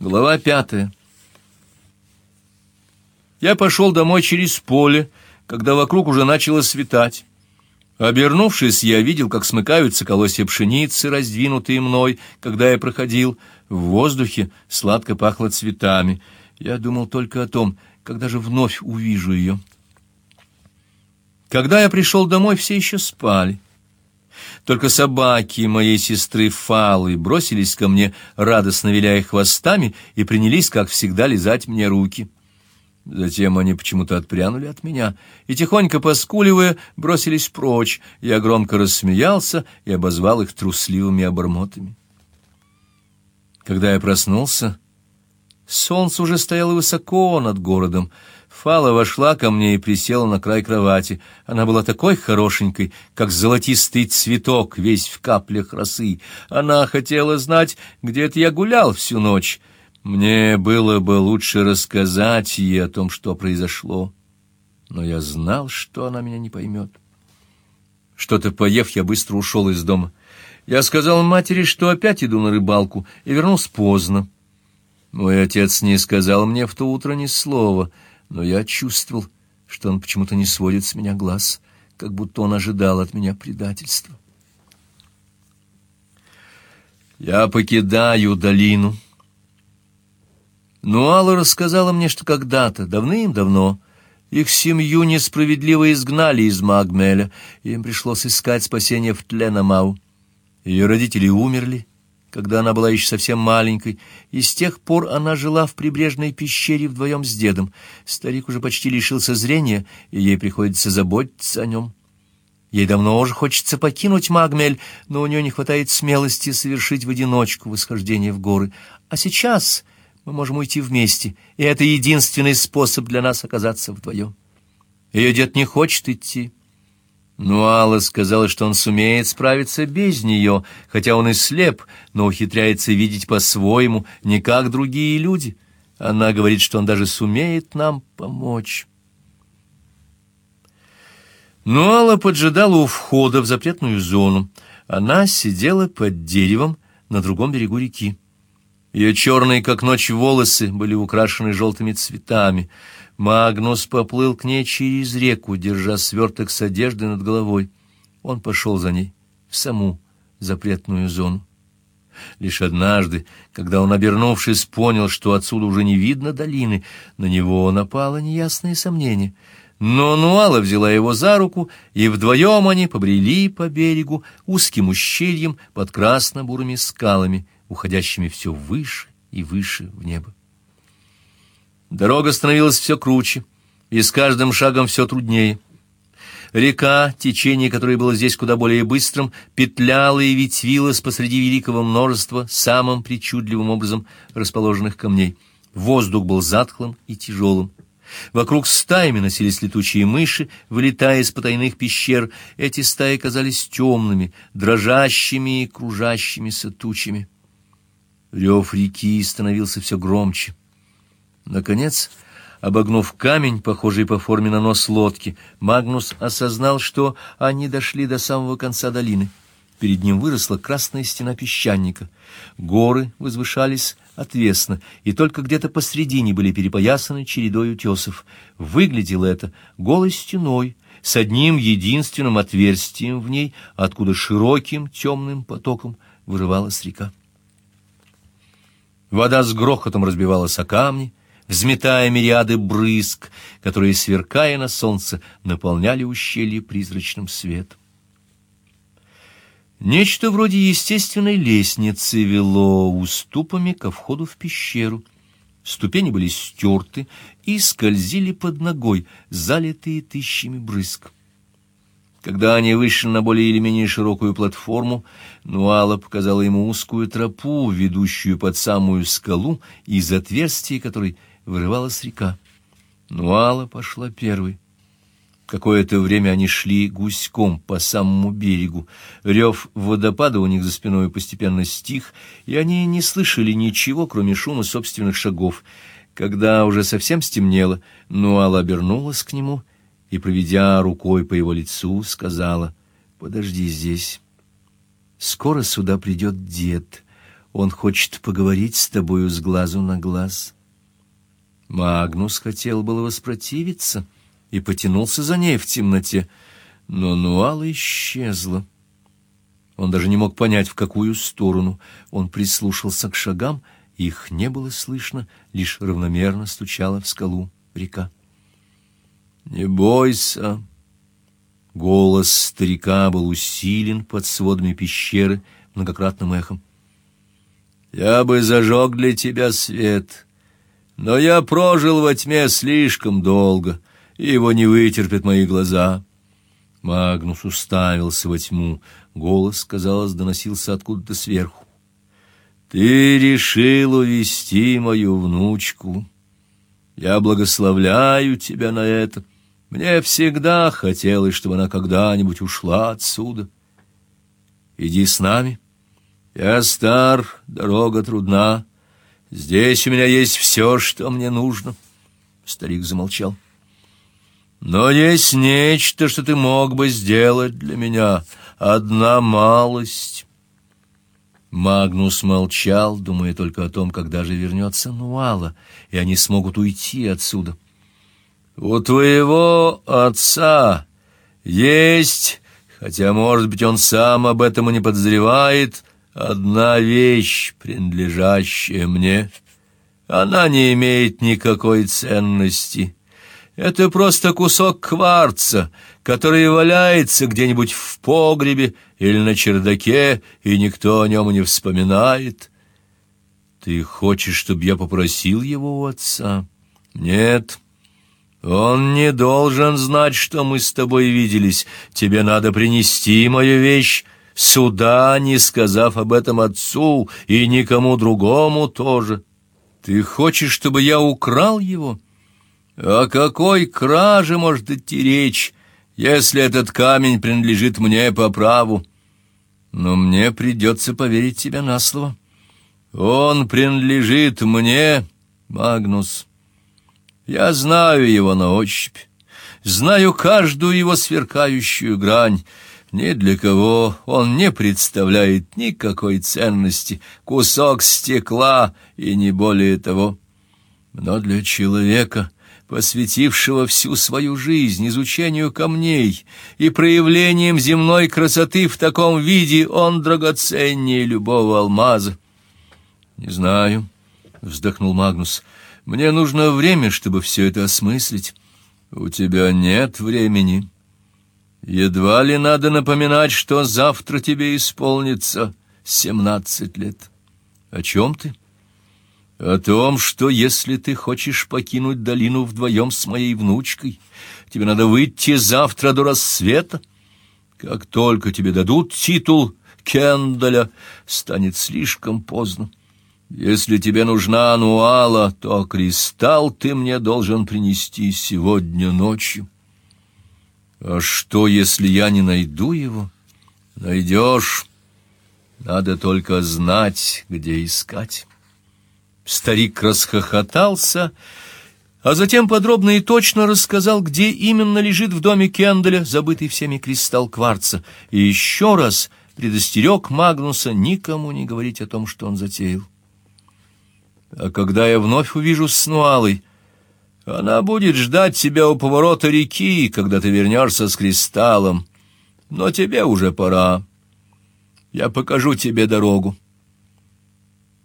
Глава пятая. Я пошел домой через поле, когда вокруг уже начало светать. Обернувшись, я видел, как смыкаются колосья пшеницы, раздвинутые мной, когда я проходил. В воздухе сладко пахло цветами. Я думал только о том, когда же вновь увижу ее. Когда я пришел домой, все еще спали. Только собаки моей сестры Фалы бросились ко мне, радостно виляя хвостами, и принялись, как всегда, лизать мне руки. Затем они почему-то отпрянули от меня и, тихонько поскуливая, бросились прочь. Я громко рассмеялся и обозвал их трусливыми обормотами. Когда я проснулся, солнце уже стояло высоко над городом, Фала вошла ко мне и присела на край кровати. Она была такой хорошенькой, как золотистый цветок, весь в каплях росы. Она хотела знать, где это я гулял всю ночь. Мне было бы лучше рассказать ей о том, что произошло, но я знал, что она меня не поймет. Что-то поев, я быстро ушел из дома. Я сказал матери, что опять иду на рыбалку, и вернулся поздно. Мой отец не сказал мне в то утро ни слова — но я чувствовал, что он почему-то не сводит с меня глаз, как будто он ожидал от меня предательства. Я покидаю долину. Но Алла рассказала мне, что когда-то, давным-давно, их семью несправедливо изгнали из Магмеля, и им пришлось искать спасение в Тленамау. Ее родители умерли, когда она была еще совсем маленькой, и с тех пор она жила в прибрежной пещере вдвоем с дедом. Старик уже почти лишился зрения, и ей приходится заботиться о нем. Ей давно уже хочется покинуть Магмель, но у нее не хватает смелости совершить в одиночку восхождение в горы. А сейчас мы можем уйти вместе, и это единственный способ для нас оказаться вдвоем. Ее дед не хочет идти. Но Алла сказала, что он сумеет справиться без нее, хотя он и слеп, но ухитряется видеть по-своему, не как другие люди. Она говорит, что он даже сумеет нам помочь. Но Алла поджидала у входа в запретную зону. Она сидела под деревом на другом берегу реки. Ее черные, как ночь, волосы были украшены желтыми цветами — Магнус поплыл к ней через реку, держа сверток с одеждой над головой. Он пошел за ней в саму запретную зону. Лишь однажды, когда он, обернувшись, понял, что отсюда уже не видно долины, на него напало неясное сомнение. Но Нуала взяла его за руку, и вдвоем они побрели по берегу узким ущельем под красно-бурыми скалами, уходящими все выше и выше в небо. Дорога становилась все круче, и с каждым шагом все труднее. Река, течение которой было здесь куда более быстрым, петляла и ветвилась посреди великого множества самым причудливым образом расположенных камней. Воздух был затхлым и тяжелым. Вокруг стаями носились летучие мыши, вылетая из потайных пещер. Эти стаи казались темными, дрожащими и кружащимися тучами. Рев реки становился все громче. Наконец, обогнув камень, похожий по форме на нос лодки, Магнус осознал, что они дошли до самого конца долины. Перед ним выросла красная стена песчаника. Горы возвышались отвесно, и только где-то посредине были перепоясаны чередой утесов. Выглядело это голой стеной, с одним единственным отверстием в ней, откуда широким темным потоком вырывалась река. Вода с грохотом разбивалась о камни, взметая мириады брызг, которые, сверкая на солнце, наполняли ущелье призрачным светом. Нечто вроде естественной лестницы вело уступами ко входу в пещеру. Ступени были стерты и скользили под ногой, залитые тысячами брызг. Когда они вышли на более или менее широкую платформу, Нуала показала ему узкую тропу, ведущую под самую скалу, из отверстия которой вырывалась река. Нуала пошла первой. Какое-то время они шли гуськом по самому берегу. Рев водопада у них за спиной постепенно стих, и они не слышали ничего, кроме шума собственных шагов. Когда уже совсем стемнело, Нуала обернулась к нему и, проведя рукой по его лицу, сказала, «Подожди здесь. Скоро сюда придет дед. Он хочет поговорить с тобою с глазу на глаз. Магнус хотел было воспротивиться и потянулся за ней в темноте, но Нуала исчезла. Он даже не мог понять, в какую сторону. Он прислушался к шагам, их не было слышно, лишь равномерно стучала в скалу река. «Не бойся!» Голос старика был усилен под сводами пещеры многократным эхом. «Я бы зажег для тебя свет, но я прожил во тьме слишком долго, и его не вытерпят мои глаза». Магнус уставился во тьму. Голос, казалось, доносился откуда-то сверху. «Ты решил увести мою внучку. Я благословляю тебя на это». Мне всегда хотелось, чтобы она когда-нибудь ушла отсюда. Иди с нами. Я стар, дорога трудна. Здесь у меня есть все, что мне нужно. Старик замолчал. Но есть нечто, что ты мог бы сделать для меня. Одна малость. Магнус молчал, думая только о том, когда же вернется Нуала, и они смогут уйти отсюда. — у твоего отца есть, хотя, может быть, он сам об этом и не подозревает, одна вещь, принадлежащая мне. Она не имеет никакой ценности. Это просто кусок кварца, который валяется где-нибудь в погребе или на чердаке, и никто о нем не вспоминает. Ты хочешь, чтобы я попросил его у отца? Нет. Он не должен знать, что мы с тобой виделись. Тебе надо принести мою вещь сюда, не сказав об этом отцу и никому другому тоже. Ты хочешь, чтобы я украл его? О какой краже может идти речь, если этот камень принадлежит мне по праву? Но мне придется поверить тебе на слово. Он принадлежит мне, Магнус. Я знаю его на ощупь, знаю каждую его сверкающую грань. Ни для кого он не представляет никакой ценности, кусок стекла и не более того. Но для человека, посвятившего всю свою жизнь изучению камней и проявлением земной красоты в таком виде, он драгоценнее любого алмаза. — Не знаю, — вздохнул Магнус, — мне нужно время, чтобы все это осмыслить. У тебя нет времени. Едва ли надо напоминать, что завтра тебе исполнится семнадцать лет. О чем ты? О том, что если ты хочешь покинуть долину вдвоем с моей внучкой, тебе надо выйти завтра до рассвета. Как только тебе дадут титул Кендаля, станет слишком поздно. Если тебе нужна ануала, то кристалл ты мне должен принести сегодня ночью. А что, если я не найду его? Найдешь. Надо только знать, где искать. Старик расхохотался, а затем подробно и точно рассказал, где именно лежит в доме Кенделя забытый всеми кристалл кварца, и еще раз предостерег Магнуса никому не говорить о том, что он затеял. А когда я вновь увижу с Нуалой, она будет ждать тебя у поворота реки, когда ты вернешься с кристаллом. Но тебе уже пора. Я покажу тебе дорогу.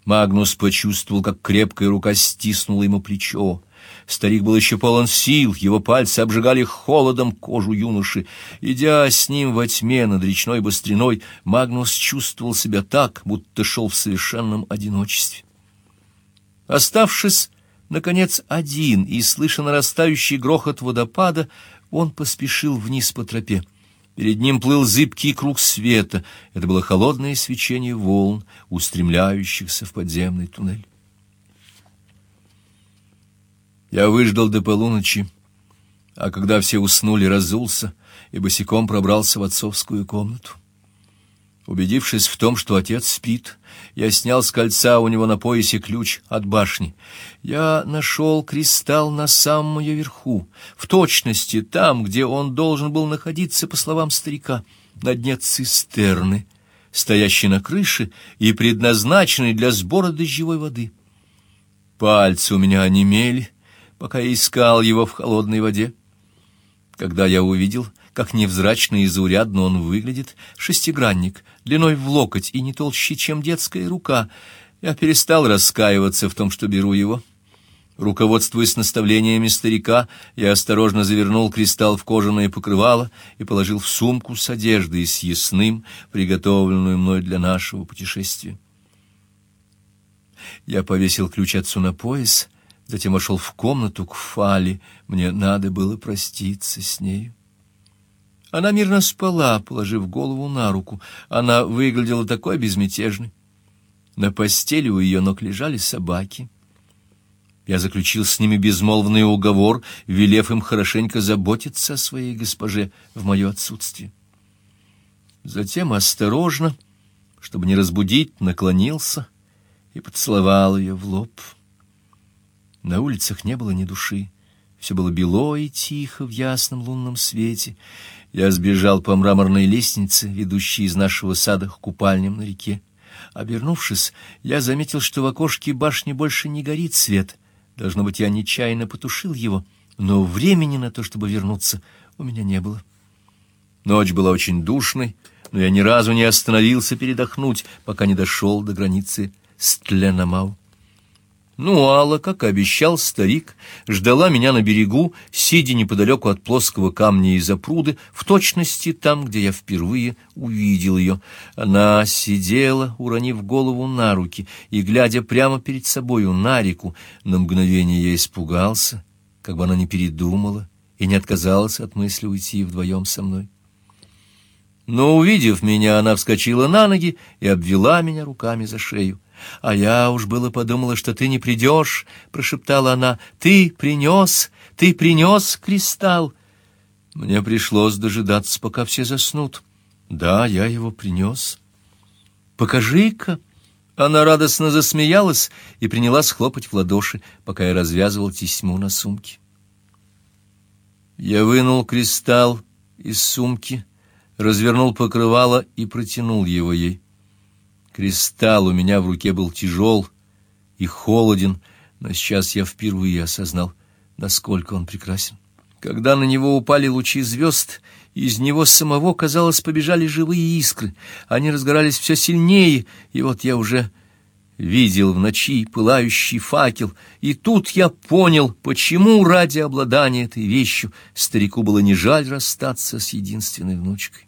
Магнус почувствовал, как крепкая рука стиснула ему плечо. Старик был еще полон сил, его пальцы обжигали холодом кожу юноши. Идя с ним во тьме над речной быстриной, Магнус чувствовал себя так, будто шел в совершенном одиночестве. Оставшись, наконец, один и слыша нарастающий грохот водопада, он поспешил вниз по тропе. Перед ним плыл зыбкий круг света. Это было холодное свечение волн, устремляющихся в подземный туннель. Я выждал до полуночи, а когда все уснули, разулся и босиком пробрался в отцовскую комнату. Убедившись в том, что отец спит, я снял с кольца у него на поясе ключ от башни. Я нашел кристалл на самом ее верху, в точности там, где он должен был находиться, по словам старика, на дне цистерны, стоящий на крыше и предназначенный для сбора дождевой воды. Пальцы у меня онемели, пока я искал его в холодной воде. Когда я увидел, как невзрачно и заурядно он выглядит, шестигранник, длиной в локоть и не толще, чем детская рука, я перестал раскаиваться в том, что беру его. Руководствуясь наставлениями старика, я осторожно завернул кристалл в кожаное покрывало и положил в сумку с одеждой с ясным, приготовленную мной для нашего путешествия. Я повесил ключ отцу на пояс, затем вошел в комнату к Фали. Мне надо было проститься с ней. Она мирно спала, положив голову на руку. Она выглядела такой безмятежной. На постели у ее ног лежали собаки. Я заключил с ними безмолвный уговор, велев им хорошенько заботиться о своей госпоже в мое отсутствие. Затем осторожно, чтобы не разбудить, наклонился и поцеловал ее в лоб. На улицах не было ни души. Все было бело и тихо в ясном лунном свете. Я сбежал по мраморной лестнице, ведущей из нашего сада к купальням на реке. Обернувшись, я заметил, что в окошке башни больше не горит свет — Должно быть, я нечаянно потушил его, но времени на то, чтобы вернуться, у меня не было. Ночь была очень душной, но я ни разу не остановился передохнуть, пока не дошел до границы с Тленомау. Ну, Алла, как и обещал старик, ждала меня на берегу, сидя неподалеку от плоского камня из запруды, в точности там, где я впервые увидел ее. Она сидела, уронив голову на руки и глядя прямо перед собою на реку. На мгновение я испугался, как бы она не передумала и не отказалась от мысли уйти вдвоем со мной. Но, увидев меня, она вскочила на ноги и обвела меня руками за шею. «А я уж было подумала, что ты не придешь», — прошептала она. «Ты принес, ты принес кристалл». Мне пришлось дожидаться, пока все заснут. Да, я его принес. «Покажи-ка». Она радостно засмеялась и принялась хлопать в ладоши, пока я развязывал тесьму на сумке. Я вынул кристалл из сумки, развернул покрывало и протянул его ей. Кристалл у меня в руке был тяжел и холоден, но сейчас я впервые осознал, насколько он прекрасен. Когда на него упали лучи звезд, из него самого, казалось, побежали живые искры. Они разгорались все сильнее, и вот я уже видел в ночи пылающий факел, и тут я понял, почему ради обладания этой вещью старику было не жаль расстаться с единственной внучкой.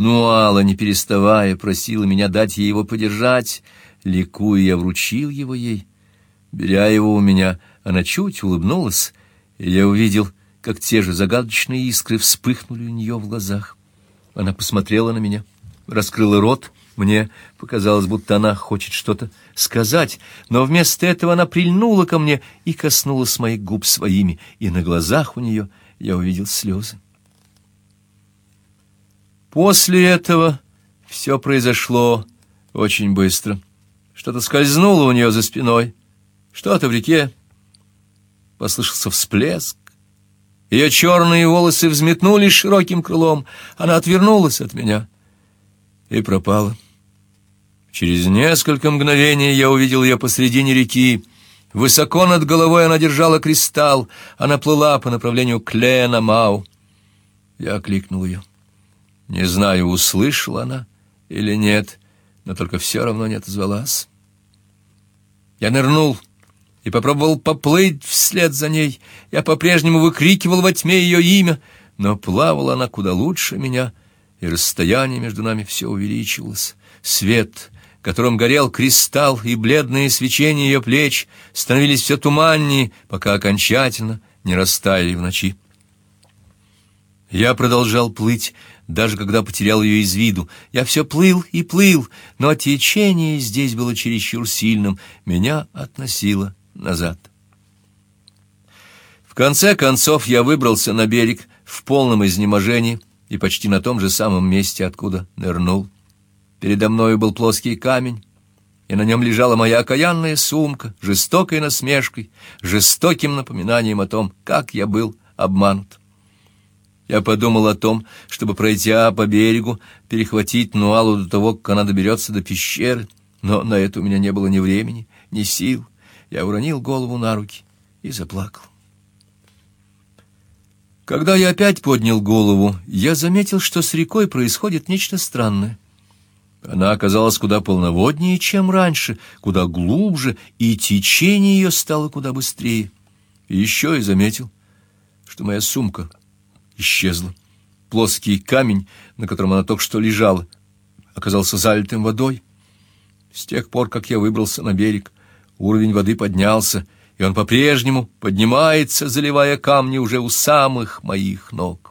Ну, Алла, не переставая, просила меня дать ей его подержать. Ликуя, я вручил его ей. Беря его у меня, она чуть улыбнулась, и я увидел, как те же загадочные искры вспыхнули у нее в глазах. Она посмотрела на меня, раскрыла рот. Мне показалось, будто она хочет что-то сказать, но вместо этого она прильнула ко мне и коснулась моих губ своими, и на глазах у нее я увидел слезы. После этого все произошло очень быстро. Что-то скользнуло у нее за спиной, что-то в реке. Послышался всплеск. Ее черные волосы взметнулись широким крылом. Она отвернулась от меня и пропала. Через несколько мгновений я увидел ее посредине реки. Высоко над головой она держала кристалл. Она плыла по направлению к Лена-Мау. Я окликнул ее. Не знаю, услышала она или нет, но только все равно не отозвалась. Я нырнул и попробовал поплыть вслед за ней. Я по-прежнему выкрикивал во тьме ее имя, но плавала она куда лучше меня, и расстояние между нами все увеличивалось. Свет, которым горел кристалл, и бледное свечение ее плеч становились все туманнее, пока окончательно не растаяли в ночи. Я продолжал плыть, даже когда потерял ее из виду. Я все плыл и плыл, но течение здесь было чересчур сильным, меня относило назад. В конце концов я выбрался на берег в полном изнеможении и почти на том же самом месте, откуда нырнул. Передо мною был плоский камень, и на нем лежала моя окаянная сумка, жестокой насмешкой, жестоким напоминанием о том, как я был обманут. Я подумал о том, чтобы, пройдя по берегу, перехватить Нуалу до того, как она доберется до пещеры, но на это у меня не было ни времени, ни сил. Я уронил голову на руки и заплакал. Когда я опять поднял голову, я заметил, что с рекой происходит нечто странное. Она оказалась куда полноводнее, чем раньше, куда глубже, и течение ее стало куда быстрее. И еще я заметил, что моя сумка исчезла. Плоский камень, на котором она только что лежала, оказался залитым водой. С тех пор, как я выбрался на берег, уровень воды поднялся, и он по-прежнему поднимается, заливая камни уже у самых моих ног.